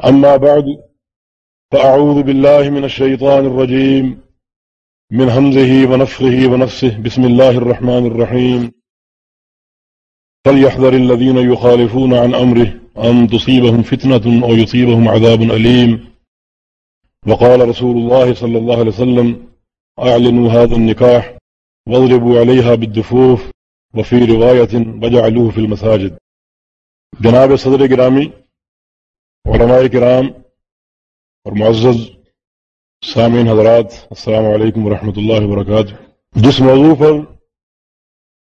أما بعد، فأعوذ بالله من الشيطان الرجيم، من همزه ونفخه ونفسه، بسم الله الرحمن الرحيم. فليحذر الذين يخالفون عن أمره أن تصيبهم فتنة أو يصيبهم عذاب أليم. وقال رسول الله صلى الله عليه وسلم، أعلنوا هذا النكاح، واضربوا عليها بالدفوف، وفي رواية، وجعلوه في المساجد. جناب صدر گرامی علماء کرام اور معزز سامعین حضرات، السلام علیکم ورحمۃ اللہ وبرکاتہ۔ جس موضوع پر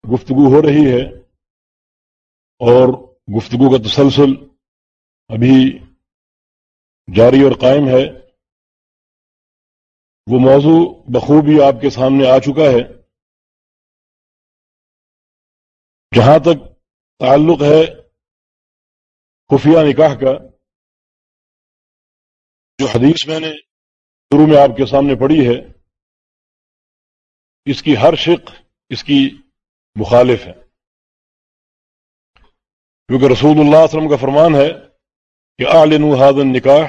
گفتگو ہو رہی ہے اور گفتگو کا تسلسل ابھی جاری اور قائم ہے، وہ موضوع بخوبی آپ کے سامنے آ چکا ہے۔ جہاں تک تعلق ہے خفیہ نکاح کا جو حدیث میں نے شروع میں آپ کے سامنے پڑھی ہے، اس کی ہر شق اس کی مخالف ہے۔ کیونکہ رسول اللہ علیہ وسلم کا فرمان ہے کہ آلن حاضن نکاح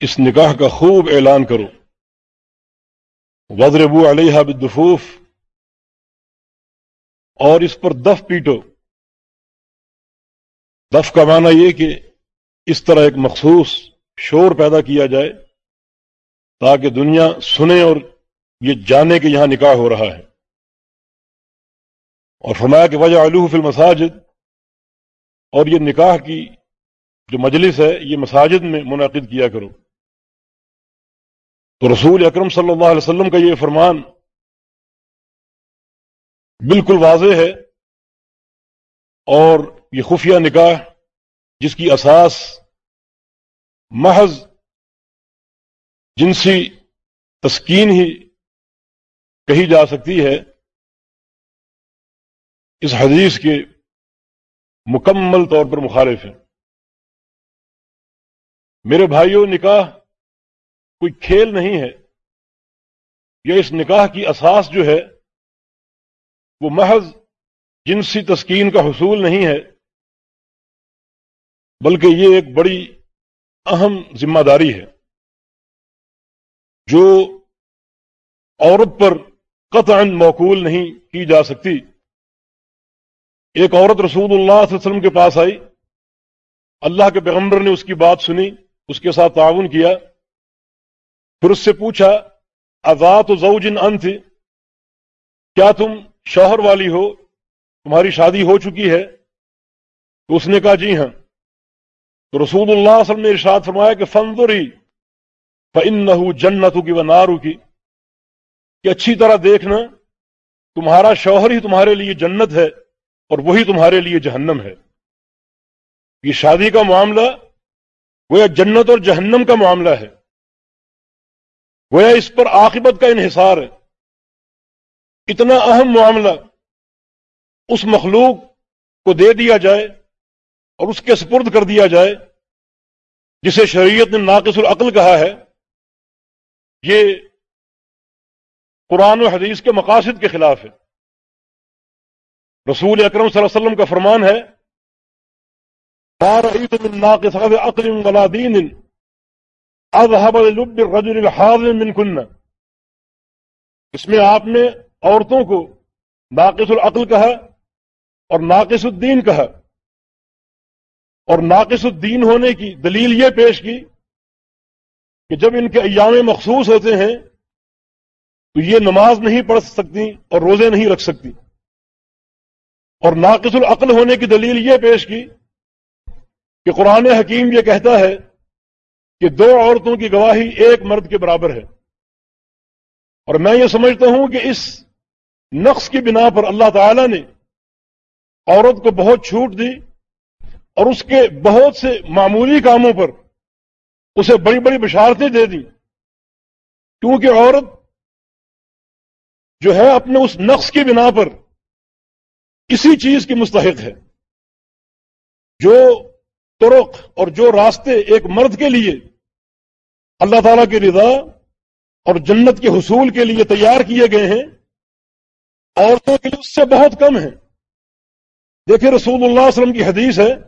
اس نکاح کا خوب اعلان کرو۔ وزربو علیہ بالدفوف، اور اس پر دف پیٹو۔ دف کا معنی یہ کہ اس طرح ایک مخصوص شور پیدا کیا جائے تاکہ دنیا سنے اور یہ جانے کہ یہاں نکاح ہو رہا ہے۔ اور فرمایا کہ وجہ علوح فی المساجد۔ اور یہ نکاح کی جو مجلس ہے، یہ مساجد میں منعقد کیا کرو۔ تو رسول اکرم صلی اللہ علیہ وسلم کا یہ فرمان بالکل واضح ہے۔ اور یہ خفیہ نکاح جس کی اساس محض جنسی تسکین ہی کہی جا سکتی ہے۔ اس حدیث کے مکمل طور پر مخالف ہے۔ میرے بھائیوں نکاح کوئی کھیل نہیں ہے۔ یہ اس نکاح کی اساس جو ہے، وہ محض جنسی تسکین کا حصول نہیں ہے، بلکہ یہ ایک بڑی اہم ذمہ داری ہے جو عورت پر قطعا موقول نہیں کی جا سکتی۔ ایک عورت رسول اللہ صلی اللہ علیہ وسلم کے پاس آئی، اللہ کے پیغمبر نے اس کی بات سنی، اس کے ساتھ تعاون کیا۔ پھر اس سے پوچھا آزاد و زوجن ان تھی کیا تم شوہر والی ہو؟ تمہاری شادی ہو چکی ہے؟ تو اس نے کہا جی ہاں۔ تو رسول اللہ صلی اللہ علیہ وسلم نے ارشاد فرمایا کہ فنظری فن جنت کی و نارو کی کہ اچھی طرح دیکھنا، تمہارا شوہر ہی تمہارے لیے جنت ہے اور وہی تمہارے لیے جہنم ہے۔ یہ شادی کا معاملہ گویا جنت اور جہنم کا معاملہ ہے۔ گویا اس پر عاقبت کا انحصار ہے۔ اتنا اہم معاملہ اس مخلوق کو دے دیا جائے اور اس کے سپرد کر دیا جائے، جسے شریعت نے ناقص العقل کہا ہے، یہ قرآن و حدیث کے مقاصد کے خلاف ہے۔ رسول اکرم صلی اللہ علیہ وسلم کا فرمان ہے اس میں آپ نے عورتوں کو ناقص العقل کہا اور ناقص الدین کہا۔ اور ناقص الدین ہونے کی دلیل یہ پیش کی کہ جب ان کے ایام مخصوص ہوتے ہیں تو یہ نماز نہیں پڑھ سکتی اور روزے نہیں رکھ سکتی۔ اور ناقص العقل ہونے کی دلیل یہ پیش کی کہ قرآن حکیم یہ کہتا ہے کہ دو عورتوں کی گواہی ایک مرد کے برابر ہے۔ اور میں یہ سمجھتا ہوں کہ اس نقص کی بنا پر اللہ تعالی نے عورت کو بہت چھوٹ دی۔ اور اس کے بہت سے معمولی کاموں پر اسے بڑی بڑی بشارتیں دے دی کیونکہ عورت جو ہے اپنے اس نقص کی بنا پر کسی چیز کی مستحق ہے۔ جو ترک اور جو راستے ایک مرد کے لیے اللہ تعالی کی رضا اور جنت کے حصول کے لیے تیار کیے گئے ہیں، عورتوں کے لیے اس سے بہت کم ہیں۔ دیکھیں رسول اللہ علیہ وسلم کی حدیث ہے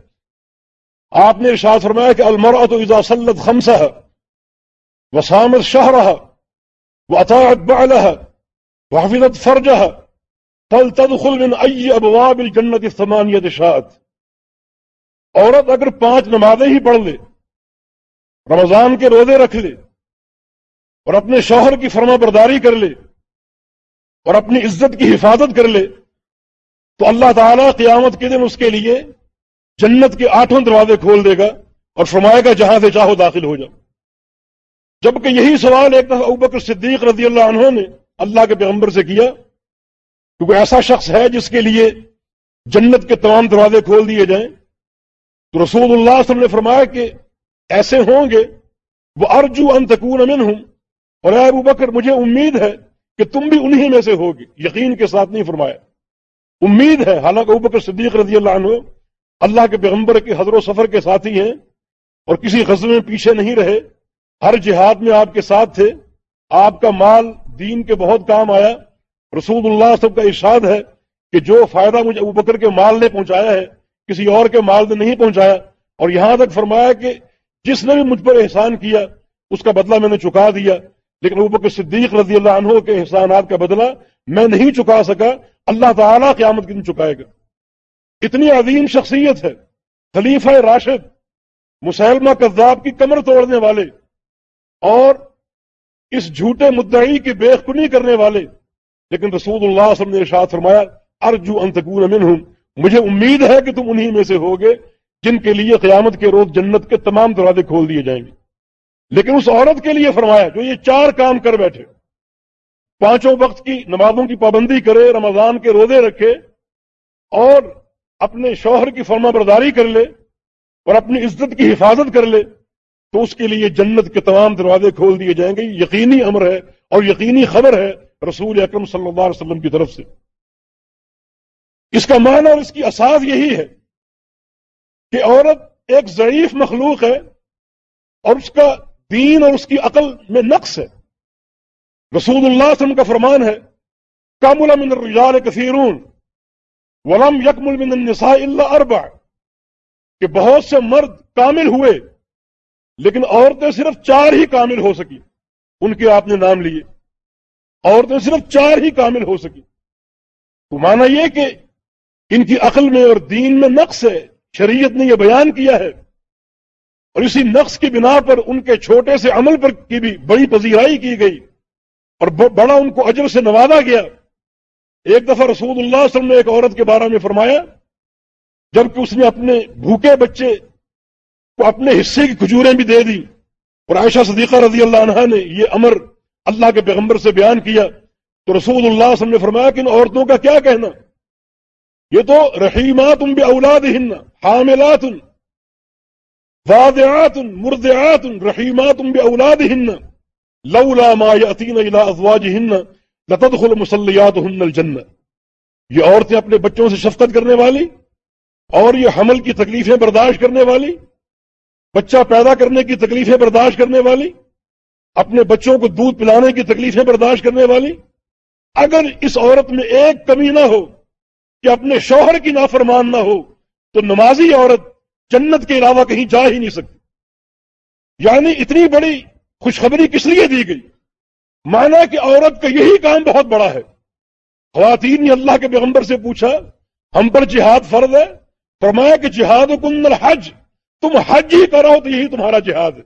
آپ نے ارشاد فرمایا کہ المرا تو اذا سلت خمسہ ہے وسامت شاہ رہا وہ اطاعت بالح وہ حفیظت فرج ہے تدخل من ای ابواب الجنت ثمانیت شاعت عورت اگر پانچ نمازیں ہی پڑھ لے، رمضان کے روزے رکھ لے اور اپنے شوہر کی فرما برداری کر لے اور اپنی عزت کی حفاظت کر لے، تو اللہ تعالیٰ قیامت کے دن اس کے لیے جنت کے آٹھوں دروازے کھول دے گا اور فرمائے گا جہاں سے چاہو داخل ہو جاؤ۔ جبکہ یہی سوال ایک دفعہ ابکر صدیق رضی اللہ عنہ نے اللہ کے پیغمبر سے کیا، کیونکہ ایسا شخص ہے جس کے لیے جنت کے تمام دروازے کھول دیے جائیں۔ تو رسول اللہ صلی اللہ علیہ وسلم نے فرمایا کہ ایسے ہوں گے، وہ ارجو انتقون امن ہوں اور اے ابو بکر مجھے امید ہے کہ تم بھی انہی میں سے ہوگی یقین کے ساتھ نہیں فرمایا۔ امید ہے، حالانکہ ابو بکر صدیق رضی اللہ عنہ اللہ کے پیغمبر کے حضر و سفر کے ساتھی ہیں اور کسی غزل میں پیچھے نہیں رہے، ہر جہاد میں آپ کے ساتھ تھے، آپ کا مال دین کے بہت کام آیا، رسول اللہ سب کا ارشاد ہے کہ جو فائدہ مجھے ابو بکر کے مال نے پہنچایا ہے، کسی اور کے مال نے نہیں پہنچایا، اور یہاں تک فرمایا کہ جس نے بھی مجھ پر احسان کیا، اس کا بدلہ میں نے چکا دیا۔ لیکن ابو بکر صدیق رضی اللہ عنہ کے احسانات کا بدلہ میں نہیں چکا سکا، اللہ تعالیٰ قیامت کے دن چکائے گا۔ اتنی عظیم شخصیت ہے، خلیفہ راشد، مسلمہ کذاب کی کمر توڑنے والے، اور اس جھوٹے مدعی کی بے کنی کرنے والے۔ لیکن رسول اللہ صلی اللہ علیہ وسلم نے ارشاد فرمایا، ارجو انتقون منہم۔ مجھے امید ہے کہ تم انہی میں سے ہوگے جن کے لیے قیامت کے روز جنت کے تمام دروازے کھول دیے جائیں گے۔ لیکن اس عورت کے لیے فرمایا، جو یہ چار کام کر بیٹھے، پانچوں وقت کی نمازوں کی پابندی کرے، رمضان کے روزے رکھے، اور اپنے شوہر کی فرما برداری کر لے اور اپنی عزت کی حفاظت کر لے، تو اس کے لیے جنت کے تمام دروازے کھول دیے جائیں گے۔ یقینی امر ہے اور یقینی خبر ہے رسول اکرم صلی اللہ علیہ وسلم کی طرف سے۔ اس کا معنی اور اس کی اساس یہی ہے کہ عورت ایک ضعیف مخلوق ہے اور اس کا دین اور اس کی عقل میں نقص ہے۔ رسول اللہ صلی اللہ علیہ وسلم کا فرمان ہے کامل من الرجال کثیرون ولم یکمل من النساء الا اربع، کہ بہت سے مرد کامل ہوئے، لیکن عورتیں صرف چار ہی کامل ہو سکی ان کے آپ نے نام لیے۔ عورتیں صرف چار ہی کامل ہو سکی تو مانا یہ کہ ان کی عقل میں اور دین میں نقص ہے، شریعت نے یہ بیان کیا ہے۔ اور اسی نقص کی بنا پر ان کے چھوٹے سے عمل پر کی بھی بڑی پذیرائی کی گئی۔ اور بڑا ان کو اجر سے نوازا گیا۔ ایک دفعہ رسول اللہ صلی اللہ علیہ وسلم نے ایک عورت کے بارے میں فرمایا، جبکہ اس نے اپنے بھوکے بچے کو اپنے حصے کی کھجوریں بھی دے دی، اور عائشہ صدیقہ رضی اللہ عنہ نے یہ امر اللہ کے پیغمبر سے بیان کیا، تو رسول اللہ صلی اللہ علیہ وسلم نے فرمایا کہ ان عورتوں کا کیا کہنا؟ یہ تو رحیمات بے اولاد ہن حاملات واضعات مردعات رحیمات بے اولاد ہن لولا ما یاتین الى ازواجهن لتدخل مسلیاتهن الجنہ یہ عورتیں اپنے بچوں سے شفقت کرنے والی اور یہ حمل کی تکلیفیں برداشت کرنے والی، بچہ پیدا کرنے کی تکلیفیں برداشت کرنے والی، اپنے بچوں کو دودھ پلانے کی تکلیفیں برداشت کرنے والی۔ اگر اس عورت میں ایک کمی نہ ہو کہ اپنے شوہر کی نافرمان نہ ہو، تو نمازی عورت جنت کے علاوہ کہیں جا ہی نہیں سکتی۔ یعنی اتنی بڑی خوشخبری کس لیے دی گئی؟ مانا کہ عورت کا یہی کام بہت بڑا ہے۔ خواتین نے اللہ کے پیغمبر سے پوچھا، ہم پر جہاد فرض ہے؟ فرمایا کہ جہاد کن الحج، تم حج ہی کرو تو یہی تمہارا جہاد ہے۔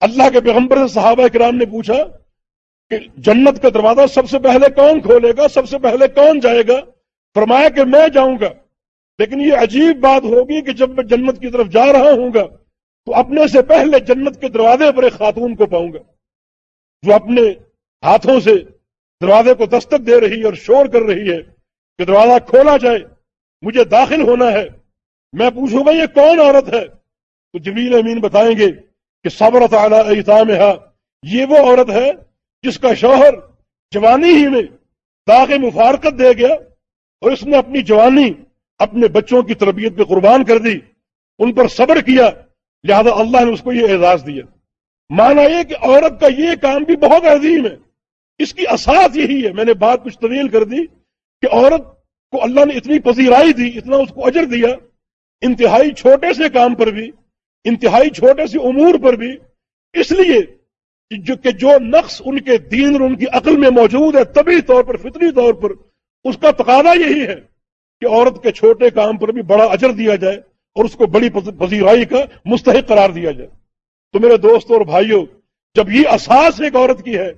اللہ کے پیغمبر سے صحابہ کرام نے پوچھا کہ جنت کا دروازہ سب سے پہلے کون کھولے گا؟ سب سے پہلے کون جائے گا؟ فرمایا کہ میں جاؤں گا۔ لیکن یہ عجیب بات ہوگی کہ جب میں جنت کی طرف جا رہا ہوں گا تو اپنے سے پہلے جنت کے دروازے پر ایک خاتون کو پاؤں گا۔ جو اپنے ہاتھوں سے دروازے کو دستک دے رہی ہے اور شور کر رہی ہے کہ دروازہ کھولا جائے، مجھے داخل ہونا ہے۔ میں پوچھوں گا، یہ کون عورت ہے؟ تو جمیل امین بتائیں گے کہ صبر تعالیٰ احتام یہ وہ عورت ہے جس کا شوہر جوانی ہی میں داغ مفارکت دے گیا اور اس نے اپنی جوانی اپنے بچوں کی تربیت پہ قربان کر دی، ان پر صبر کیا، لہذا اللہ نے اس کو یہ اعزاز دیا۔ مانا یہ کہ عورت کا یہ کام بھی بہت عظیم ہے۔ اس کی اساس یہی ہے۔ میں نے بات کچھ طویل کر دی کہ عورت کو اللہ نے اتنی پذیرائی دی، اتنا اس کو اجر دیا، انتہائی چھوٹے سے کام پر بھی، انتہائی چھوٹے سے امور پر بھی۔ اس لیے جو کہ جو نقص ان کے دین اور ان کی عقل میں موجود ہے، طبی طور پر، فطری طور پر، اس کا تقاضا یہی ہے کہ عورت کے چھوٹے کام پر بھی بڑا اجر دیا جائے اور اس کو بڑی پذیرائی کا مستحق قرار دیا جائے۔ تو میرے دوستوں اور بھائیوں جب یہ اساس ایک عورت کی ہے،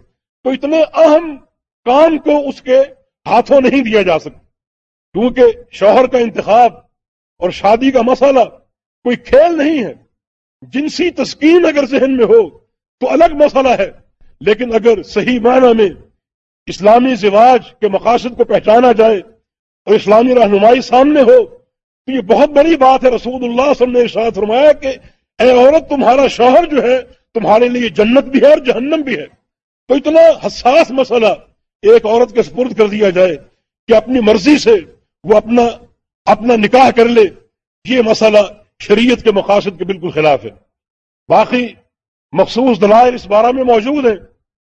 تو اتنے اہم کام کو اس کے ہاتھوں نہیں دیا جا سکتا۔ کیونکہ شوہر کا انتخاب اور شادی کا مسئلہ کوئی کھیل نہیں ہے۔ جنسی تسکین اگر ذہن میں ہو، تو الگ مسئلہ ہے۔ لیکن اگر صحیح معنی میں اسلامی زواج کے مقاصد کو پہچانا جائے اور اسلامی رہنمائی سامنے ہو، تو یہ بہت بڑی بات ہے۔ رسول اللہ صلی اللہ علیہ وسلم نے ارشاد فرمایا کہ اے عورت، تمہارا شوہر جو ہے، تمہارے لیے جنت بھی ہے اور جہنم بھی ہے۔ تو اتنا حساس مسئلہ ایک عورت کے سپرد کر دیا جائے کہ اپنی مرضی سے وہ اپنا اپنا نکاح کر لے، یہ مسئلہ شریعت کے مقاصد کے بالکل خلاف ہے۔ باقی مخصوص دلائل اس بارے میں موجود ہیں۔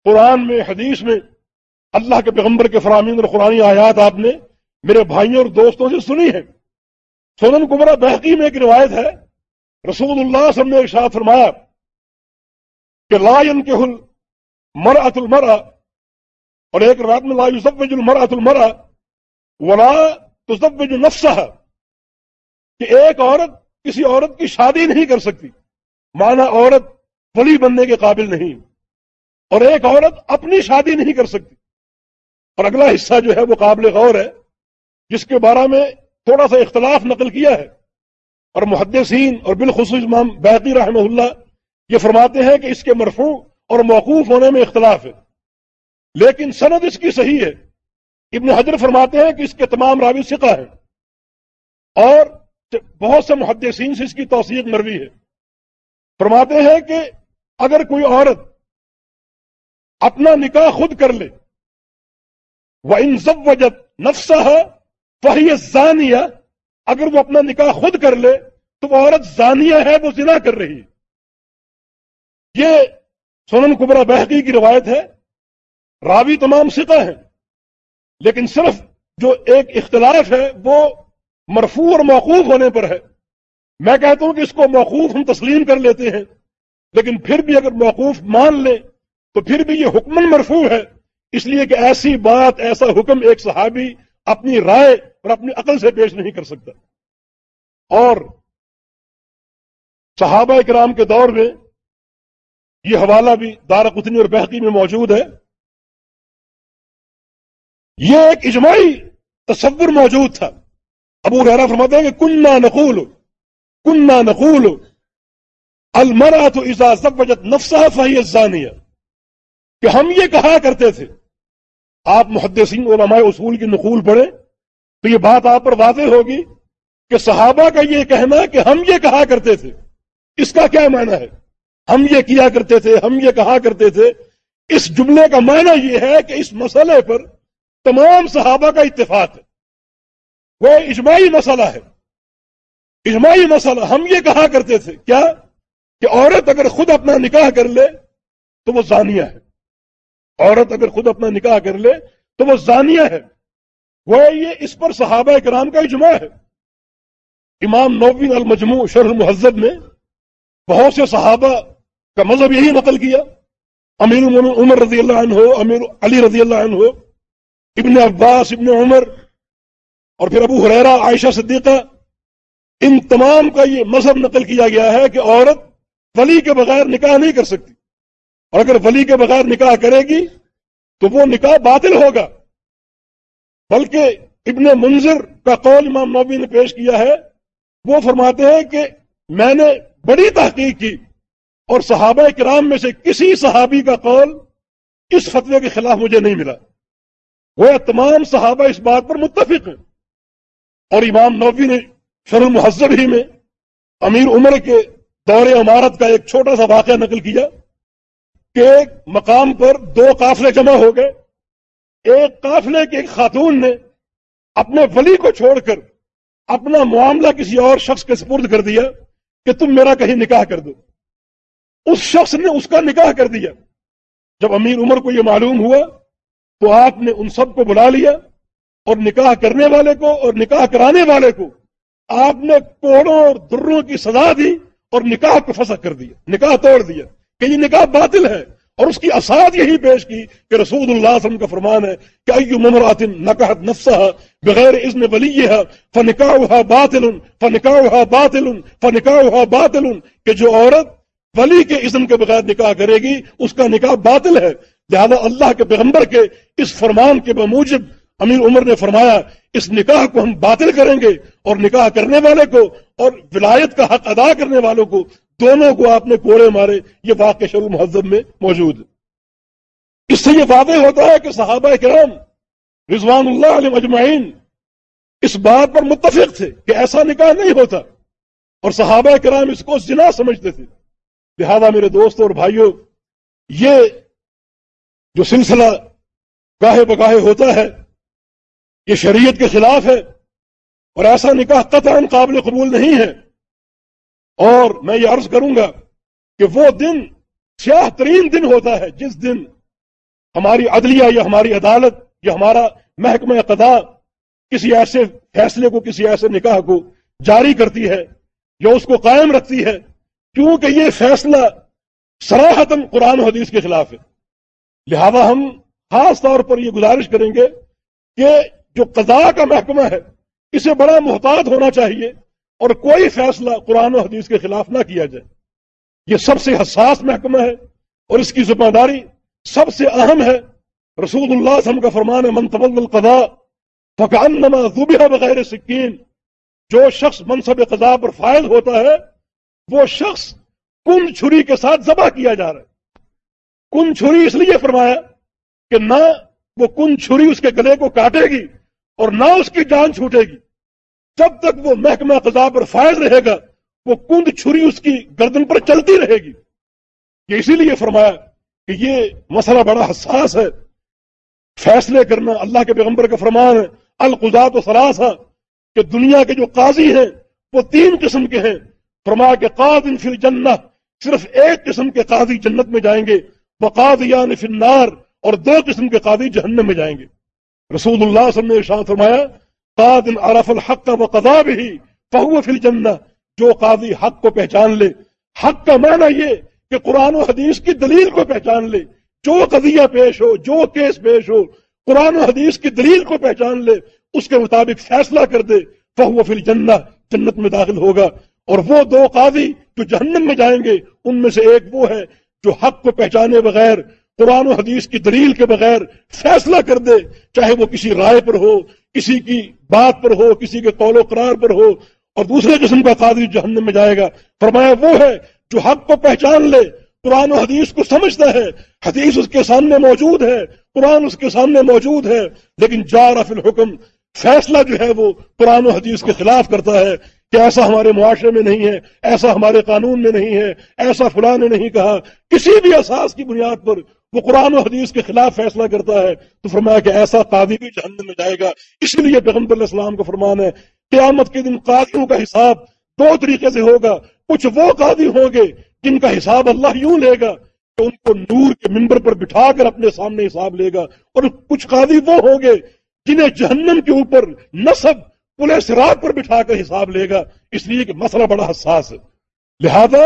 قرآن میں، حدیث میں، اللہ کے پیغمبر کے فرامین اور قرآن آیات آپ نے میرے بھائیوں اور دوستوں سے سنی ہے سونم کمرا بحقی میں ایک روایت ہے۔ رسول اللہ صلی اللہ علیہ وسلم نے ارشاد فرمایا کہ لا ينكح المرأة المرأة، اور ایک رات میں لا يزوج المرأة المرأة، ولا تزوج نفسها، کہ ایک عورت کسی عورت کی شادی نہیں کر سکتی مانا عورت ولی بننے کے قابل نہیں، اور ایک عورت اپنی شادی نہیں کر سکتی۔ اور اگلا حصہ جو ہے وہ قابل غور ہے، جس کے بارے میں تھوڑا سا اختلاف نقل کیا ہے۔ اور محدثین اور بالخصوص امام بحقی رحمہ اللہ یہ فرماتے ہیں کہ اس کے مرفوع اور موقوف ہونے میں اختلاف ہے۔ لیکن سند اس کی صحیح ہے۔ ابن حجر فرماتے ہیں کہ اس کے تمام راوی سکا ہے اور بہت سے محدثین سے اس کی توثیق مروی ہے۔ فرماتے ہیں کہ اگر کوئی عورت اپنا نکاح خود کر لے وہ ان سب وجت نفسہ فہی زانیہ اگر وہ اپنا نکاح خود کر لے تو وہ عورت زانیہ ہے، وہ زنا کر رہی ہے۔ یہ سونم کبرا بحقی کی روایت ہے۔ راوی تمام سکا ہیں۔ لیکن صرف جو ایک اختلاف ہے، وہ مرفوع اور موقوف ہونے پر ہے۔ میں کہتا ہوں کہ اس کو موقوف ہم تسلیم کر لیتے ہیں۔ لیکن پھر بھی اگر موقوف مان لیں تو پھر بھی یہ حکمن مرفوع ہے۔ اس لیے کہ ایسی بات، ایسا حکم ایک صحابی اپنی رائے اور اپنی عقل سے پیش نہیں کر سکتا۔ اور صحابہ کرام کے دور میں یہ حوالہ بھی دار قطنی اور بحقی میں موجود ہے۔ یہ ایک اجماعی تصور موجود تھا۔ ابو رحرا فرماتے ہیں کہ کننا نقول کننا نقول المرا تو اجازت وجت نفسا فہی ازانیہ کہ ہم یہ کہا کرتے تھے۔ آپ محدثین علماء اصول کی نقول پڑھیں۔ تو یہ بات آپ پر واضح ہوگی کہ صحابہ کا یہ کہنا کہ ہم یہ کہا کرتے تھے، اس کا کیا معنی ہے؟ ہم یہ کیا کرتے تھے، ہم یہ کہا کرتے تھے۔ اس جملے کا معنی یہ ہے کہ اس مسئلے پر تمام صحابہ کا اتفاق ہے۔ وہ اجماعی مسئلہ ہے۔ اجماعی مسئلہ، ہم یہ کہا کرتے تھے۔ کیا؟ کہ عورت اگر خود اپنا نکاح کر لے تو وہ زانیہ ہے۔ عورت اگر خود اپنا نکاح کر لے تو وہ زانیہ ہے۔ وہ یہ اس پر صحابہ کرام کا اجماع ہے۔ امام نوین المجموع شرح المحذب میں بہت سے صحابہ کا مذہب یہی نقل کیا۔ امیر عمر رضی اللہ عنہ، امیر علی رضی اللہ عنہ، ابن عباس، ابن عمر، اور پھر ابو حریرا عائشہ صدیقہ، ان تمام کا یہ مذہب نقل کیا گیا ہے کہ عورت ولی کے بغیر نکاح نہیں کر سکتی۔ اور اگر ولی کے بغیر نکاح کرے گی تو وہ نکاح باطل ہوگا۔ بلکہ ابن منظر کا قول امام نوبی نے پیش کیا ہے، وہ فرماتے ہیں کہ میں نے بڑی تحقیق کی اور صحابہ کرام میں سے کسی صحابی کا قول اس فتوے کے خلاف مجھے نہیں ملا۔ وہ تمام صحابہ اس بات پر متفق ہیں۔ اور امام نوبی نے شر المحذب ہی میں امیر عمر کے دور عمارت کا ایک چھوٹا سا واقعہ نقل کیا کہ ایک مقام پر دو قافلے جمع ہو گئے۔ ایک قافلے کے ایک خاتون نے اپنے ولی کو چھوڑ کر اپنا معاملہ کسی اور شخص کے سپرد کر دیا کہ تم میرا کہیں نکاح کر دو۔ اس شخص نے اس کا نکاح کر دیا۔ جب امیر عمر کو یہ معلوم ہوا تو آپ نے ان سب کو بلا لیا اور نکاح کرنے والے کو اور نکاح کرانے والے کو آپ نے کوڑوں اور دروں کی سزا دی اور نکاح کو فسا کر دیا۔ نکاح توڑ دیا کہ یہ نکاح باطل ہے۔ اور اس کی اساد یہی پیش کی کہ رسول اللہ صلی اللہ علیہ وسلم کا فرمان ہے کہ ایو ممرات نکحت نفسها بغیر اذن ولیها فنکاحها باطل فنکاحها باطل فنکاحها باطل کہ جو عورت ولی کے اذن کے بغیر نکاح کرے گی، اس کا نکاح باطل ہے۔ لہذا اللہ کے پیغمبر کے اس فرمان کے بموجب امیر عمر نے فرمایا، اس نکاح کو ہم باطل کریں گے اور نکاح کرنے والے کو اور ولایت کا حق ادا کرنے والوں کو دونوں کو آپ نے کوڑے مارے، یہ واقع شروع مہذب میں موجود ہے۔ اس سے یہ واضح ہوتا ہے کہ صحابہ کرام رضوان اللہ علیہ مجمعین اس بات پر متفق تھے کہ ایسا نکاح نہیں ہوتا۔ اور صحابہ کرام اس کو زنا سمجھتے تھے۔ لہذا میرے دوستوں اور بھائیوں، یہ جو سلسلہ گاہے بگاہے ہوتا ہے، یہ شریعت کے خلاف ہے اور ایسا نکاح قطعا قابل قبول نہیں ہے۔ اور میں یہ عرض کروں گا کہ وہ دن سیاہ ترین دن ہوتا ہے، جس دن ہماری عدلیہ یا ہماری عدالت یا ہمارا محکمہ قدا کسی ایسے فیصلے کو، کسی ایسے نکاح کو جاری کرتی ہے یا اس کو قائم رکھتی ہے، کیونکہ یہ فیصلہ سراہتن قرآن و حدیث کے خلاف ہے۔ لہذا ہم خاص طور پر یہ گزارش کریں گے کہ جو قضاء کا محکمہ ہے، اسے بڑا محتاط ہونا چاہیے۔ اور کوئی فیصلہ قرآن و حدیث کے خلاف نہ کیا جائے۔ یہ سب سے حساس محکمہ ہے اور اس کی ذمہ داری سب سے اہم ہے۔ رسول اللہ صلی اللہ علیہ وسلم کا فرمان ہے منتبل القضاء فکانما ذبح بغیر سکین جو شخص منصب قضاء پر فائز ہوتا ہے، وہ شخص کن چھری کے ساتھ ذبح کیا جا رہا ہے۔ کن چھری اس لیے فرمایا کہ نہ وہ کن چھری اس کے گلے کو کاٹے گی اور نہ اس کی جان چھوٹے گی۔ جب تک وہ محکمہ قضا پر فائز رہے گا، وہ کند چھری اس کی گردن پر چلتی رہے گی۔ یہ اسی لیے فرمایا کہ یہ مسئلہ بڑا حساس ہے۔ فیصلے کرنا اللہ کے پیغمبر کا فرمان ہے۔ القضات و سلاسا کہ دنیا کے جو قاضی ہیں، وہ تین قسم کے ہیں۔ فرمایا کہ قاض فی الجنہ، صرف ایک قسم کے قاضی جنت میں جائیں گے۔ وہ قاضیان فی النار، اور دو قسم کے قاضی جہنم میں جائیں گے۔ رسول اللہ صلی اللہ علیہ وسلم نے ارشاد فرمایا قاد عرف الحق و قضا بھی فہو فی الجنہ جو قاضی حق کو پہچان لے، حق کا معنی یہ کہ قرآن و حدیث کی دلیل کو پہچان لے۔ جو قضیہ پیش ہو، جو کیس پیش ہو، قرآن و حدیث کی دلیل کو پہچان لے، اس کے مطابق فیصلہ کر دے فہو فی الجنہ جنت میں داخل ہوگا۔ اور وہ دو قاضی جو جہنم میں جائیں گے، ان میں سے ایک وہ ہے جو حق کو پہچانے بغیر، قرآن و حدیث کی دلیل کے بغیر فیصلہ کر دے، چاہے وہ کسی رائے پر ہو کسی کی بات پر ہو، کسی کے قول و قرار پر ہو اور دوسرے قسم کا قادری جہنم میں جائے گا۔ فرمایا وہ ہے جو حق کو پہچان لے، قرآن و حدیث کو سمجھتا ہے۔ حدیث اس کے سامنے موجود ہے، قرآن اس کے سامنے موجود ہے، لیکن جار فی الحکم، فیصلہ جو ہے وہ قرآن و حدیث کے خلاف کرتا ہے کہ ایسا ہمارے معاشرے میں نہیں ہے، ایسا ہمارے قانون میں نہیں ہے، ایسا فلاں نے نہیں کہا۔ کسی بھی اساس کی بنیاد پر وہ قرآن و حدیث کے خلاف فیصلہ کرتا ہے تو فرمایا کہ ایسا قاضی بھی جہنم میں جائے گا۔ اس لیے پیغمبر علیہ السلام کا فرمان ہے، قیامت کے دن قاضیوں کا حساب دو طریقے سے ہوگا۔ کچھ وہ قاضی ہوں گے جن کا حساب اللہ یوں لے گا کہ ان کو نور کے ممبر پر بٹھا کر اپنے سامنے حساب لے گا۔ اور کچھ قاضی وہ ہوں گے جنہیں جہنم کے اوپر نصب پورے سراغ پر بٹھا کر حساب لے گا۔ اس لیے کہ مسئلہ بڑا حساس ہے۔ لہذا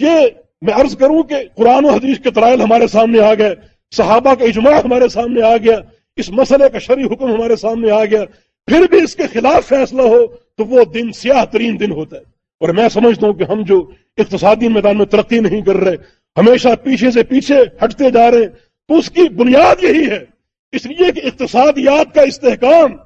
یہ میں عرض کروں کہ قرآن و حدیث کے طرائل ہمارے سامنے آ گئے، صحابہ کا اجماع ہمارے سامنے آ گیا، اس مسئلے کا شرعی حکم ہمارے سامنے آ گیا، پھر بھی اس کے خلاف فیصلہ ہو تو وہ دن سیاہ ترین دن ہوتا ہے۔ اور میں سمجھتا ہوں کہ ہم جو اقتصادی میدان میں ترقی نہیں کر رہے، ہمیشہ پیچھے سے پیچھے ہٹتے جا رہے، تو اس کی بنیاد یہی ہے۔ اس لیے کہ اقتصادیات کا استحکام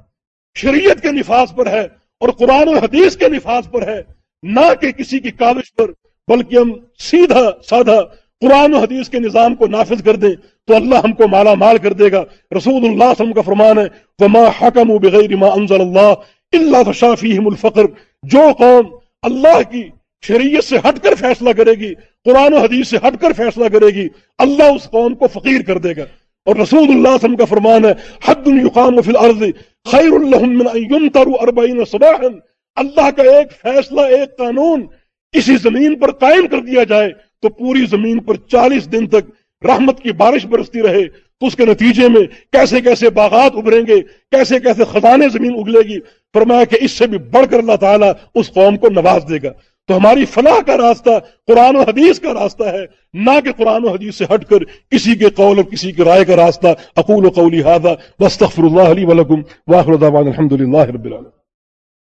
شریعت کے نفاذ پر ہے اور قرآن و حدیث کے نفاذ پر ہے، نہ کہ کسی کی کاوش پر۔ بلکہ ہم سیدھا سادھا قرآن و حدیث کے نظام کو نافذ کر دیں تو اللہ ہم کو مالا مال کر دے گا۔ رسول اللہ صلی اللہ علیہ وسلم کا فرمان ہے، وما حکم بغیر ما انزل اللہ اللہ فشافیہم الفقر جو قوم اللہ کی شریعت سے ہٹ کر فیصلہ کرے گی، قرآن و حدیث سے ہٹ کر فیصلہ کرے گی، اللہ اس قوم کو فقیر کر دے گا۔ اور رسول اللہ صلی اللہ علیہ وسلم کا فرمان ہے، حد یقام فی الارض خیر لهم من ان يمطروا 40 صباحا اللہ کا ایک فیصلہ، ایک قانون کسی زمین پر قائم کر دیا جائے تو پوری زمین پر چالیس دن تک رحمت کی بارش برستی رہے تو اس کے نتیجے میں کیسے کیسے باغات ابھریں گے، کیسے کیسے خزانے زمین اگلے گی؟ فرمایا کہ اس سے بھی بڑھ کر اللہ تعالیٰ اس قوم کو نواز دے گا۔ تو ہماری فلاح کا راستہ، قرآن و حدیث کا راستہ ہے۔ نہ کہ قرآن و حدیث سے ہٹ کر کسی کے قول اور کسی کے رائے کا راستہ۔ اقول و قولی وستغفر اللہ علی ولکم واخر دعوان الحمد للہ رب العالمين